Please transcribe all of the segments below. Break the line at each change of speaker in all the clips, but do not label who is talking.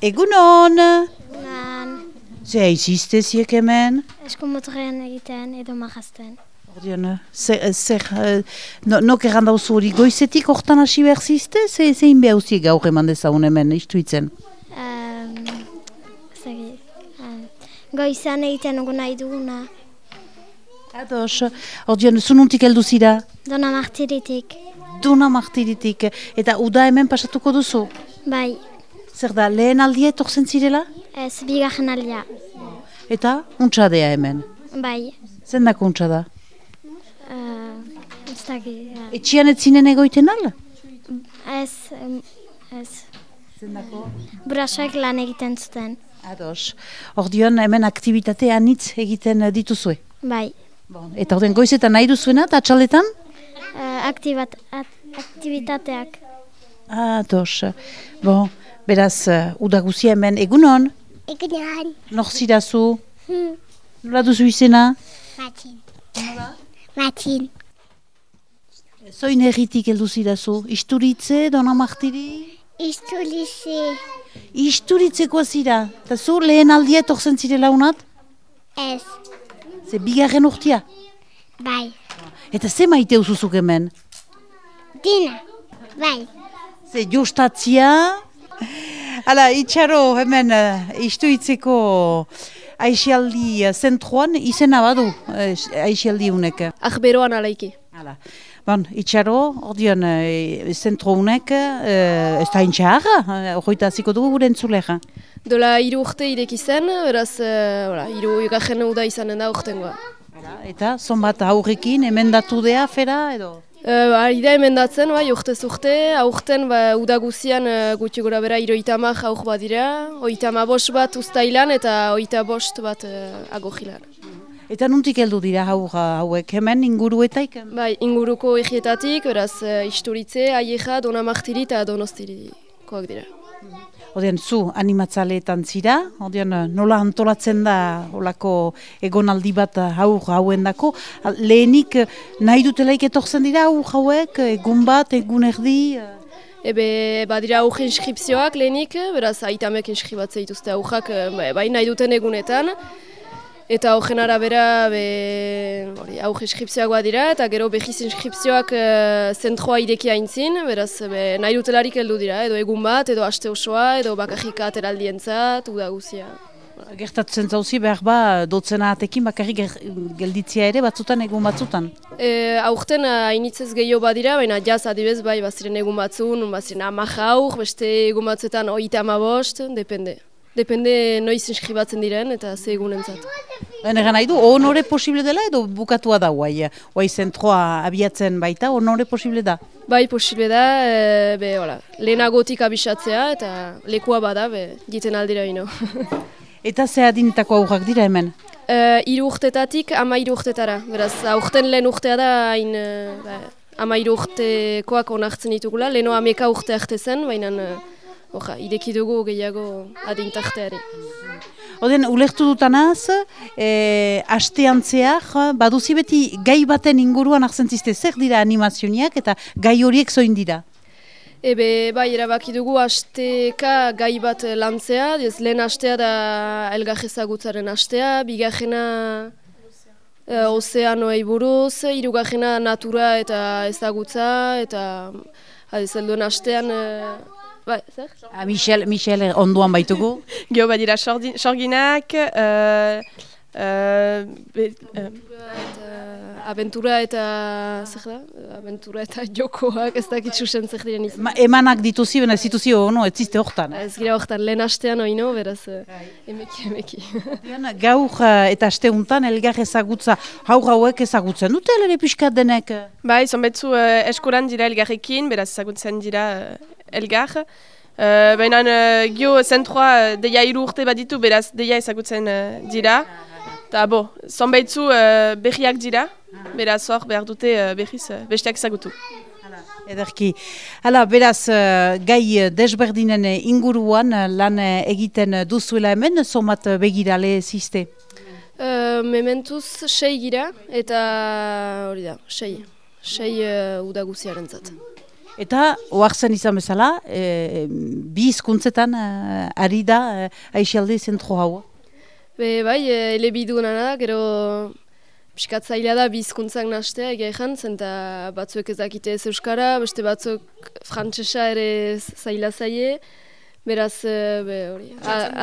Egunon!
Nan,
Ze izizte ziek hemen?
eskumotorean egiten edo marrazten.
Ordean, zer, zer, eh, no, nok erran dauzu hori goizetik hortan hasi behar zizte? Ze, zein behar uzi gaur eman dezagun hemen, istuitzen?
Um, zegi, um, goizan egiten dugu nahi duguna.
Ados, ordean, zununtik heldu zira?
Dona martiritik,
Duna martiritik, eta uda hemen pasatuko duzu?
bai,
Zer da, lehen aldia etorzen zirela?
ez bigarren alia,
Eta, untxadea hemen.
bai,
Zendako untxada?
uh, ez daki, uh,
Etxian ez zinen egoiten al?
ez, ez,
Zendako?
burasoek lan egiten zuten,
Ados, ordean hemen aktivitate anitz egiten eh, dituzue.
bai,
Bon, eta orden goizetan nahi duzuena, eta atxaletan?
uh, aktibat, at, aktivitateak,
Ah, dos. Bon, beraz, uh, udaguzia hemen egunon,
Egunan,
nor zirazu,
hmm.
nola duzu izena?
Matin, Matin,
Zoin herritik heldu zirazu, isturitze, dona martiri?
istulize,
Isturitzekoa zira, eta zu lehen aldia etorzen zirela unat?
ez,
Ze bigarren urtia.
bai,
Eta ze maite uzuzuk hemen?
dina, bai,
Ze jostatzia? Hala, itxaro hemen uh, istuitzeko aixialdi uh, zentroan izena badu uh, aixialdi unek.
Ahberoan alaiki.
Hala. Bon, itxaro, ordean, uh, zentro unek, uh, ez da intxarra, uh, horreita ziko dugu gure entzulera.
Dola hiru urte ireki zen, beraz, uh, ora, hiru igarren uda izanen da urtengoa.
Eta, zonbat aurrekin, emendatu dea, fera, edo?
Uh, Ari da emendatzen, bai, urtez urte, aurten ba, uda guzian uh, gutxi gora bera iroita amak aur bat dira, oita bost bat ustailan eta oita bost bat uh, agogilan.
Eta nuntik heldu dira haur hauek hemen inguruetaik?
Bai, inguruko egietatik, beraz, uh, isturitze, aieja, donamartiri eta donostirikoak dira.
Odean, zu animatzaleetan zira, odean, nola antolatzen da olako egonaldi bat haur hauen dako. Lehenik eh, nahi dutelaik etortzen dira haur hauek, egun bat, egun erdi. eh,
Ebe, badira auk inskripzioak lehenik, beraz, aitamek inskribatzea dituzte aukak, bai nahi duten egunetan. Eta horren arabera, be, hori, auk inskripzioak badira, eta gero behiz inskripzioak e, zentroa ideki aintzin, beraz, be, nahi dutelarik heldu dira, edo egun bat, edo aste osoa, edo bakarrika ateraldientzat, uda guzia.
Gertatzen zauzi behar ba, dotzena atekin bakarrik gelditzia ere batzutan egun batzutan.
E, aurten hainitzez gehiago badira, baina jaz adibez bai, baziren egun batzun, baziren amak aur, beste egun batzuetan oita amabost, depende. Depende noiz inskribatzen diren eta ze egunentzat.
Egan nahi du, honore posible dela edo bukatua da guai, guai zentroa abiatzen baita, honore posible da.
Bai, posible da, e, be, hola, lehenagotik abisatzea eta lekua bada, be, jiten aldira ino.
Eta ze adinetako aurrak dira hemen?
e, iru urtetatik ama iru urtetara, beraz, aurten lehen urtea da, hain, e, ba, ama iru urtekoak onartzen ditugula, leheno ameka urte arte zen, baina, Oja, ideki dugu gehiago adintarteari.
Oden, ulertu dutanaz, e, astean zehar, baduzi beti gai baten inguruan arzentzizte zer dira animazioniak eta gai horiek zoin dira.
Ebe, bai, erabaki dugu asteka gai bat lantzea, ez lehen astea da elgar ezagutzaren astea, bigarrena e, ozeanoei buruz, hirugarrena natura eta ezagutza, eta adiz, helduen astean, e, bai, zer?
Ah, Michel, Michel onduan baitugu.
Gero badira sorginak, uh, uh, be, uh,
Eta abentura eta, zer da? Abentura eta jokoak ez dakit susen zer diren izan.
Ma, emanak dituzi, bena zituzi ono, ez ziste hortan.
Ez gira horretan, lehen astean oino, beraz, e, emeki, emeki.
Gaur eh, eta aste untan elgar ezagutza, haur hauek ezagutzen dute ere pixkat denek.
bai, zonbetzu uh, eskuran dira elgarrekin, beraz ezagutzen dira uh, elgar. Uh, Baina uh, gio zentroa deia hiru urte baditu, beraz deia ezagutzen uh, dira. Eta bo, zonbetzu uh, berriak dira, beraz hor behar dute uh, berriz uh, besteak ezagutu.
Ederki. Hala, beraz, eh, gai desberdinen inguruan eh, lan eh, egiten duzuela hemen, somat eh, begirale ziste.
Uh, mementuz sei gira eta hori da, sei. Sei uh, udaguziaren zat.
Eta, oartzen izan bezala, e, bi hizkuntzetan e, ari da e, aixialde zentro hau.
Be, bai, e, elebiduna da, gero piskatzailea da bizkuntzak nastea egia ezan, zenta batzuek ez dakite ez euskara, beste batzuk frantsesa ere zaila zaie, beraz, e, be, hori,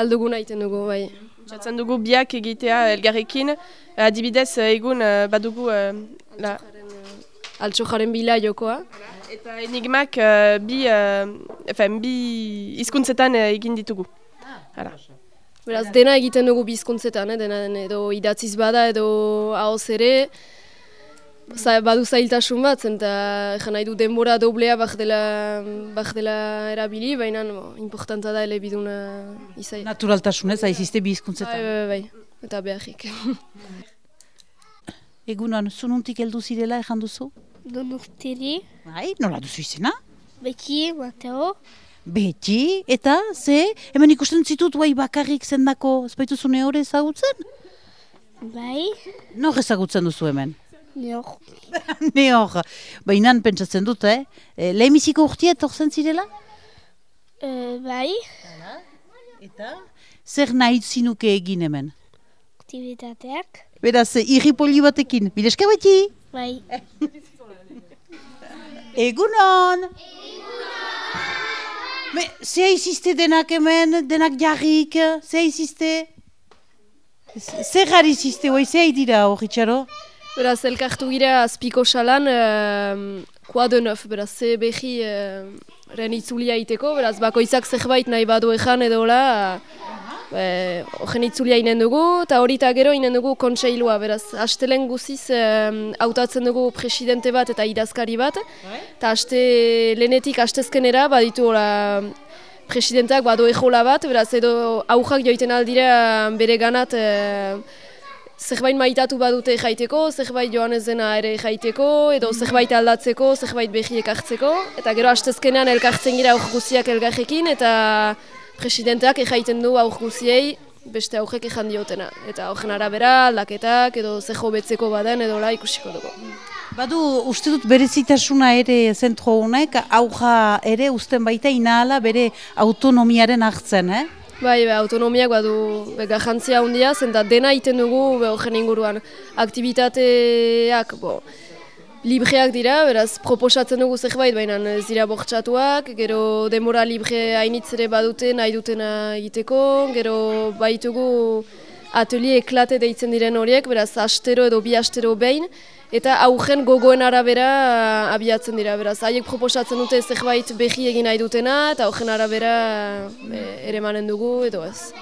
alduguna egiten dugu, bai.
Jatzen dugu biak egitea elgarrekin, adibidez eh, egun badugu la,
Altsojaren bila jokoa.
eta enigmak bi, efen, bi hizkuntzetan eh, egin ditugu. Hala.
Beraz, dena egiten dugu bizkuntzetan, eh? dena den edo idatziz bada edo ahoz ere, za, badu zailtasun bat, zenta ezan nahi du denbora doblea bak dela, bak dela erabili, baina bo, importanta da elebiduna izai.
Naturaltasunez, aizizte bi
Bai,
hizkuntzetan.
bai, bai, eta beharrik.
Egunon, zununtik heldu zirela ejan duzu?
Donostiri,
Bai, nola duzu izena?
Beki, Mateo,
Beti, eta ze, hemen ikusten zitut guai bakarrik zendako, ez baituzune hori ezagutzen?
bai,
Nor ezagutzen duzu hemen?
Nior,
ne hor, behinan pentsatzen dut, eh? E, Lehemiziko urtia etortzen zirela?
uh, bai,
Eta? Zer nahi zinuke egin hemen?
aktivitateak,
Beraz, irri poli batekin, bileska beti?
bai,
Egunon! Me, ze izizte denak hemen, denak jarrik, ze izizte? Zer gari izizte, oi, ze dira hori txaro?
Beraz, elkartu gira azpiko salan, uh, kua de neuf, beraz, ze behi uh, ren itzulia iteko, beraz, bakoitzak zerbait nahi badu ezan edo la, Be, Ogen itzulia inen dugu, eta hori eta gero inen dugu kontseilua, beraz, astelen guziz em, hautatzen dugu presidente bat eta idazkari bat, eta aste lehenetik astezkenera baditu hola presidenteak badu ejola bat, beraz, edo aujak joiten aldira bere ganat eh, zerbait maitatu badute jaiteko, zerbait joan ez dena ere jaiteko, edo zerbait aldatzeko, zerbait behiek hartzeko, eta gero astezkenean elkartzen gira aur guziak elgarrekin, eta presidenteak ejaiten du aur guziei beste aurrek ejan diotena. Eta horren arabera, aldaketak, edo ze betzeko baden, edo la ikusiko dugu.
Badu, uste dut berezitasuna ere zentro honek, auja ere usten baita inahala bere autonomiaren hartzen, eh?
Bai, be, autonomiak badu be, garrantzia handia, zenta dena iten dugu be, horren inguruan. Aktivitateak, bo, libreak dira, beraz, proposatzen dugu zerbait, baina ez dira bortxatuak, gero demora libre hainitz ere badute nahi dutena egiteko, gero baitugu atelier eklate deitzen diren horiek, beraz, astero edo bi astero behin, eta augen gogoen arabera abiatzen dira, beraz, haiek proposatzen dute zerbait behi egin nahi dutena, eta augen arabera e, ere manen dugu, edo ez.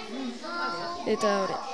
Eta hori.